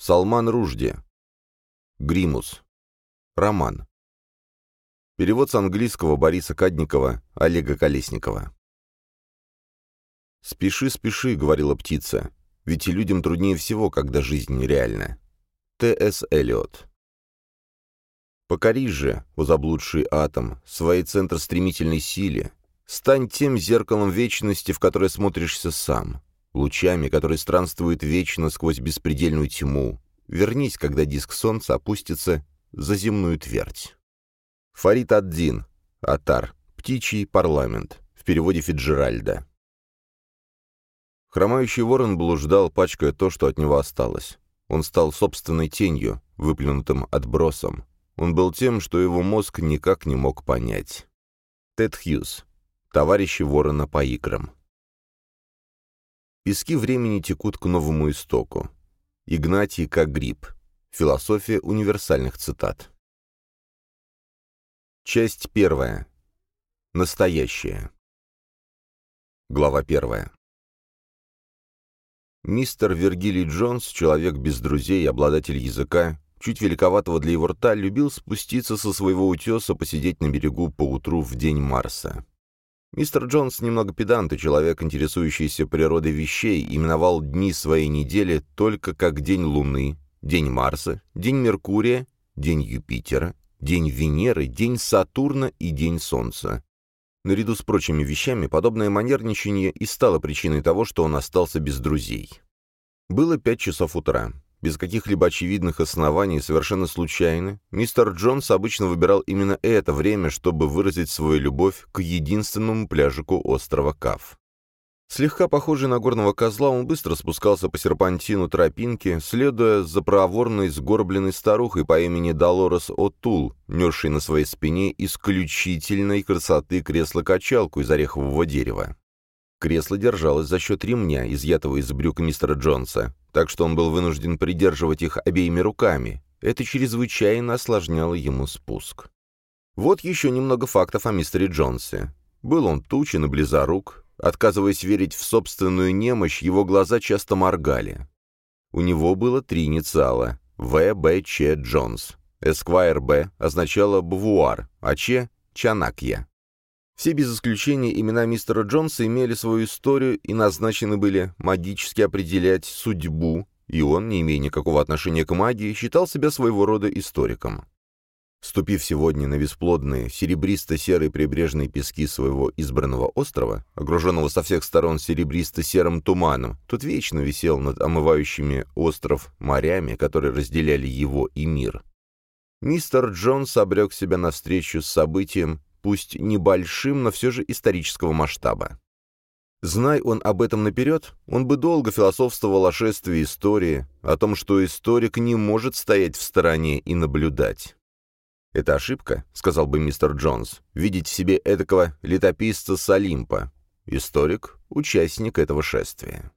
Салман Ружди. Гримус. Роман. Перевод с английского Бориса Кадникова, Олега Колесникова. «Спеши, спеши», — говорила птица, — «ведь и людям труднее всего, когда жизнь нереальна». Т.С. Эллиот. «Покорись же, о заблудший атом, своей центр стремительной силе, стань тем зеркалом вечности, в которое смотришься сам, лучами, которые странствуют вечно сквозь беспредельную тьму. Вернись, когда диск солнца опустится за земную твердь. Фарид Аддин. Атар. Птичий парламент. В переводе Фиджеральда. Хромающий ворон блуждал, пачкая то, что от него осталось. Он стал собственной тенью, выплюнутым отбросом. Он был тем, что его мозг никак не мог понять. Тед Хьюз. Товарищи ворона по играм. Пески времени текут к новому истоку. Игнатий как гриб. Философия универсальных цитат. Часть первая. Настоящее. Глава первая. Мистер Вергилий Джонс, человек без друзей, обладатель языка, чуть великоватого для его рта, любил спуститься со своего утеса, посидеть на берегу поутру в день Марса. Мистер Джонс немного педант и человек, интересующийся природой вещей, именовал дни своей недели только как день Луны, день Марса, день Меркурия, день Юпитера, день Венеры, день Сатурна и день Солнца. Наряду с прочими вещами, подобное манерничание и стало причиной того, что он остался без друзей. Было пять часов утра. Без каких-либо очевидных оснований, совершенно случайно, мистер Джонс обычно выбирал именно это время, чтобы выразить свою любовь к единственному пляжику острова Кав. Слегка похожий на горного козла, он быстро спускался по серпантину тропинки, следуя за проворной сгорбленной старухой по имени Долорес О'Тул, несшей на своей спине исключительной красоты кресло-качалку из орехового дерева. Кресло держалось за счет ремня, изъятого из брюк мистера Джонса, так что он был вынужден придерживать их обеими руками. Это чрезвычайно осложняло ему спуск. Вот еще немного фактов о мистере Джонсе. Был он тучен и близорук. Отказываясь верить в собственную немощь, его глаза часто моргали. У него было три инициала — В. Б. Ч. Джонс. Эсквайр Б означало «бавуар», а Ч — «чанакья». Все без исключения имена мистера Джонса имели свою историю и назначены были магически определять судьбу, и он, не имея никакого отношения к магии, считал себя своего рода историком. Ступив сегодня на бесплодные, серебристо-серые прибрежные пески своего избранного острова, огруженного со всех сторон серебристо-серым туманом, тот вечно висел над омывающими остров морями, которые разделяли его и мир. Мистер Джонс обрек себя навстречу с событием, пусть небольшим, но все же исторического масштаба. Знай он об этом наперед, он бы долго философствовал о шествии истории, о том, что историк не может стоять в стороне и наблюдать. «Это ошибка», — сказал бы мистер Джонс, — «видеть в себе этакого летописца с Олимпа. Историк — участник этого шествия».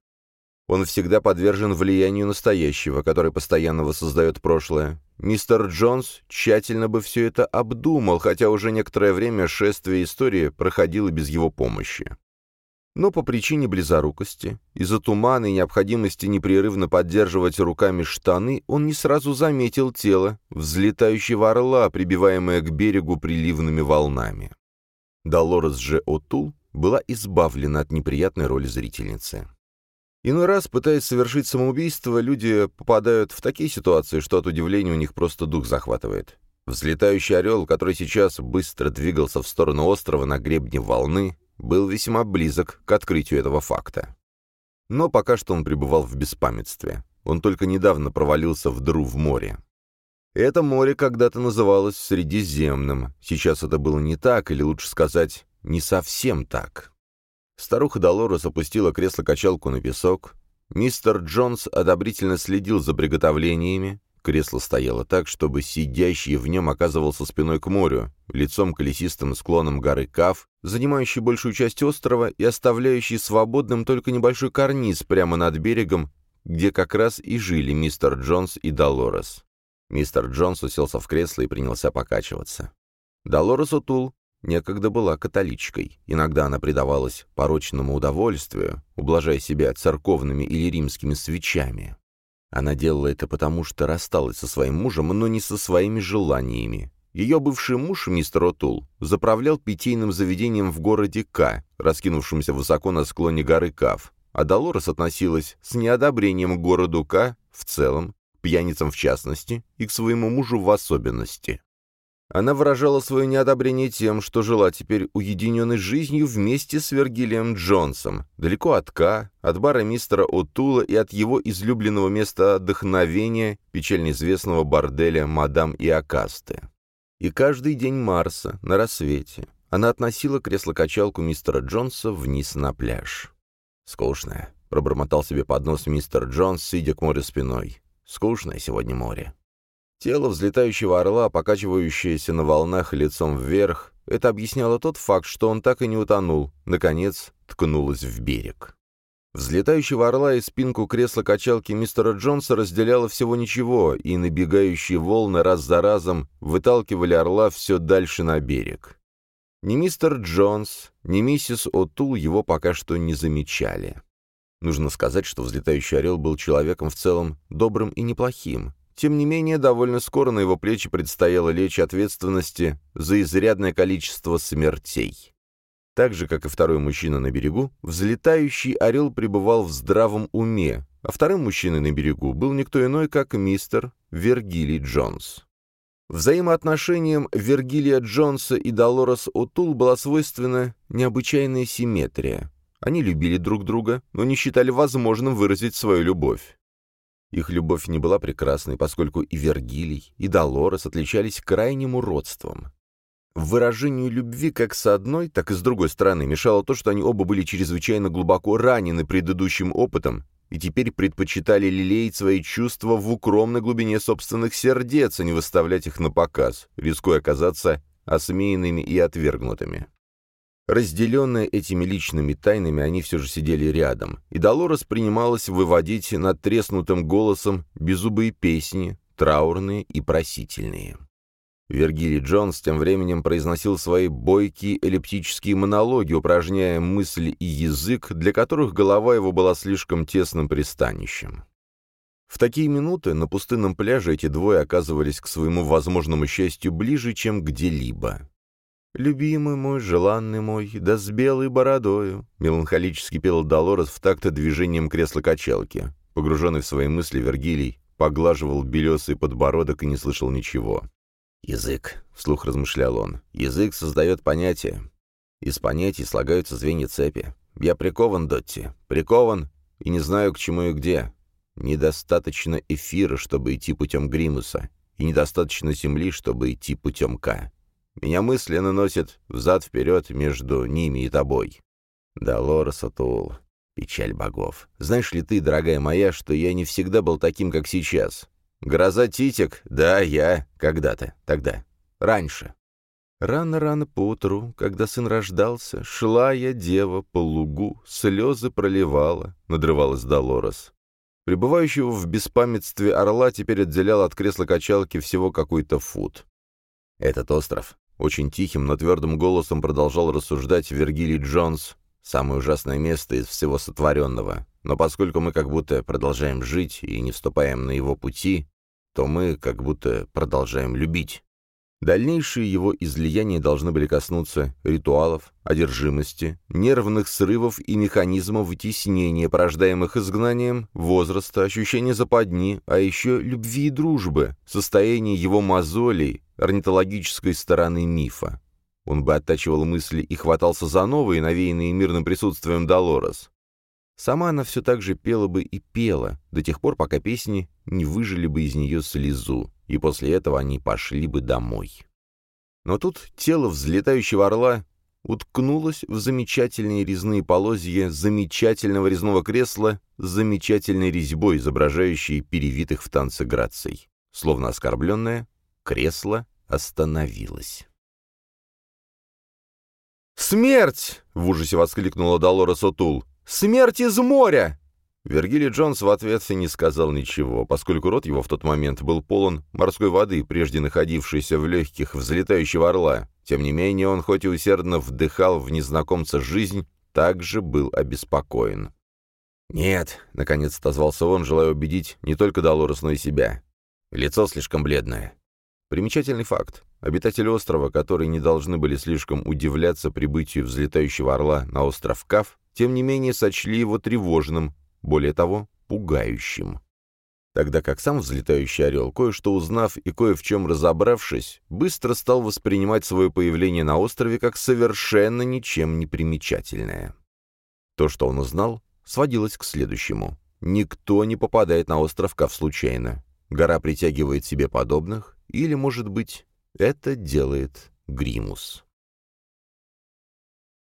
Он всегда подвержен влиянию настоящего, который постоянно воссоздает прошлое. Мистер Джонс тщательно бы все это обдумал, хотя уже некоторое время шествие истории проходило без его помощи. Но по причине близорукости, из-за тумана и необходимости непрерывно поддерживать руками штаны, он не сразу заметил тело, взлетающего орла, прибиваемое к берегу приливными волнами. Долорес же Отул была избавлена от неприятной роли зрительницы. Иной раз, пытаясь совершить самоубийство, люди попадают в такие ситуации, что от удивления у них просто дух захватывает. Взлетающий орел, который сейчас быстро двигался в сторону острова на гребне волны, был весьма близок к открытию этого факта. Но пока что он пребывал в беспамятстве. Он только недавно провалился в дыру в море. Это море когда-то называлось Средиземным. Сейчас это было не так, или лучше сказать, не совсем так. Старуха Долорес опустила кресло-качалку на песок. Мистер Джонс одобрительно следил за приготовлениями. Кресло стояло так, чтобы сидящий в нем оказывался спиной к морю, лицом к лесистым склонам горы Кав, занимающий большую часть острова и оставляющий свободным только небольшой карниз прямо над берегом, где как раз и жили мистер Джонс и Долорес. Мистер Джонс уселся в кресло и принялся покачиваться. Долорес Утул некогда была католичкой. Иногда она предавалась порочному удовольствию, ублажая себя церковными или римскими свечами. Она делала это потому, что рассталась со своим мужем, но не со своими желаниями. Ее бывший муж, мистер Отул, заправлял питейным заведением в городе К, раскинувшемся высоко на склоне горы Кав, а Долорес относилась с неодобрением к городу К в целом, пьяницам в частности и к своему мужу в особенности. Она выражала свое неодобрение тем, что жила теперь уединенной жизнью вместе с Вергилием Джонсом, далеко от К, от бара мистера Отула и от его излюбленного места отдохновения, печально известного борделя «Мадам и Акасты». И каждый день Марса, на рассвете, она относила кресло-качалку мистера Джонса вниз на пляж. «Скучное», — пробормотал себе под нос мистер Джонс, сидя к морю спиной. «Скучное сегодня море». Тело взлетающего орла, покачивающееся на волнах лицом вверх, это объясняло тот факт, что он так и не утонул, наконец, ткнулось в берег. Взлетающего орла и спинку кресла-качалки мистера Джонса разделяло всего ничего, и набегающие волны раз за разом выталкивали орла все дальше на берег. Ни мистер Джонс, ни миссис О'Тул его пока что не замечали. Нужно сказать, что взлетающий орел был человеком в целом добрым и неплохим, тем не менее, довольно скоро на его плечи предстояло лечь ответственности за изрядное количество смертей. Так же, как и второй мужчина на берегу, взлетающий орел пребывал в здравом уме, а вторым мужчиной на берегу был никто иной, как мистер Вергилий Джонс. Взаимоотношениям Вергилия Джонса и Долорес Отул была свойственна необычайная симметрия. Они любили друг друга, но не считали возможным выразить свою любовь. Их любовь не была прекрасной, поскольку и Вергилий, и Долорес отличались крайним уродством. Выражению любви как с одной, так и с другой стороны мешало то, что они оба были чрезвычайно глубоко ранены предыдущим опытом и теперь предпочитали лелеять свои чувства в укромной глубине собственных сердец, а не выставлять их на показ, рискуя оказаться осмеянными и отвергнутыми. Разделенные этими личными тайнами, они все же сидели рядом, и Долорес принималась выводить над треснутым голосом беззубые песни, траурные и просительные. Вергилий Джонс тем временем произносил свои бойкие эллиптические монологи, упражняя мысли и язык, для которых голова его была слишком тесным пристанищем. В такие минуты на пустынном пляже эти двое оказывались к своему возможному счастью ближе, чем где-либо. «Любимый мой, желанный мой, да с белой бородою», — меланхолически пел Долорес в такт движением кресла-качалки. Погруженный в свои мысли, Вергилий поглаживал белесый подбородок и не слышал ничего. «Язык», — вслух размышлял он, — «язык создает понятия. Из понятий слагаются звенья цепи. Я прикован, Дотти, прикован, и не знаю, к чему и где. Недостаточно эфира, чтобы идти путем Гримуса, и недостаточно земли, чтобы идти путем К. Меня мысленно носит взад-вперед между ними и тобой. Долорес Атул. Печаль богов. Знаешь ли ты, дорогая моя, что я не всегда был таким, как сейчас? Гроза Титик? Да, я. Когда-то. Тогда. Раньше. Рано-рано поутру, когда сын рождался, шла я, дева, по лугу, слезы проливала, надрывалась Долорес. Пребывающего в беспамятстве орла теперь отделял от кресла качалки всего какой-то фут. Этот остров очень тихим, но твердым голосом продолжал рассуждать Вергилий Джонс. «Самое ужасное место из всего сотворенного. Но поскольку мы как будто продолжаем жить и не вступаем на его пути, то мы как будто продолжаем любить. Дальнейшие его излияния должны были коснуться ритуалов, одержимости, нервных срывов и механизмов вытеснения, порождаемых изгнанием, возраста, ощущения западни, а еще любви и дружбы, состояния его мозолей, орнитологической стороны мифа. Он бы оттачивал мысли и хватался за новые, навеянные мирным присутствием Долорес. Сама она все так же пела бы и пела, до тех пор, пока песни не выжили бы из нее слезу, и после этого они пошли бы домой. Но тут тело взлетающего орла уткнулось в замечательные резные полозья замечательного резного кресла с замечательной резьбой, изображающей перевитых в танце граций. Словно оскорбленное, кресло остановилось. «Смерть!» — в ужасе воскликнула Долорес Отул. «Смерть из моря!» Вергилий Джонс в ответ не сказал ничего, поскольку рот его в тот момент был полон морской воды, прежде находившейся в легких взлетающего орла. Тем не менее, он хоть и усердно вдыхал в незнакомца жизнь, также был обеспокоен. «Нет», — наконец отозвался он, желая убедить не только Долорес, но и себя. «Лицо слишком бледное». Примечательный факт. Обитатели острова, которые не должны были слишком удивляться прибытию взлетающего орла на остров Кав, тем не менее сочли его тревожным, более того, пугающим. Тогда как сам взлетающий орел, кое-что узнав и кое в чем разобравшись, быстро стал воспринимать свое появление на острове как совершенно ничем не примечательное. То, что он узнал, сводилось к следующему. Никто не попадает на остров Кав случайно. Гора притягивает себе подобных, или, может быть, это делает Гримус.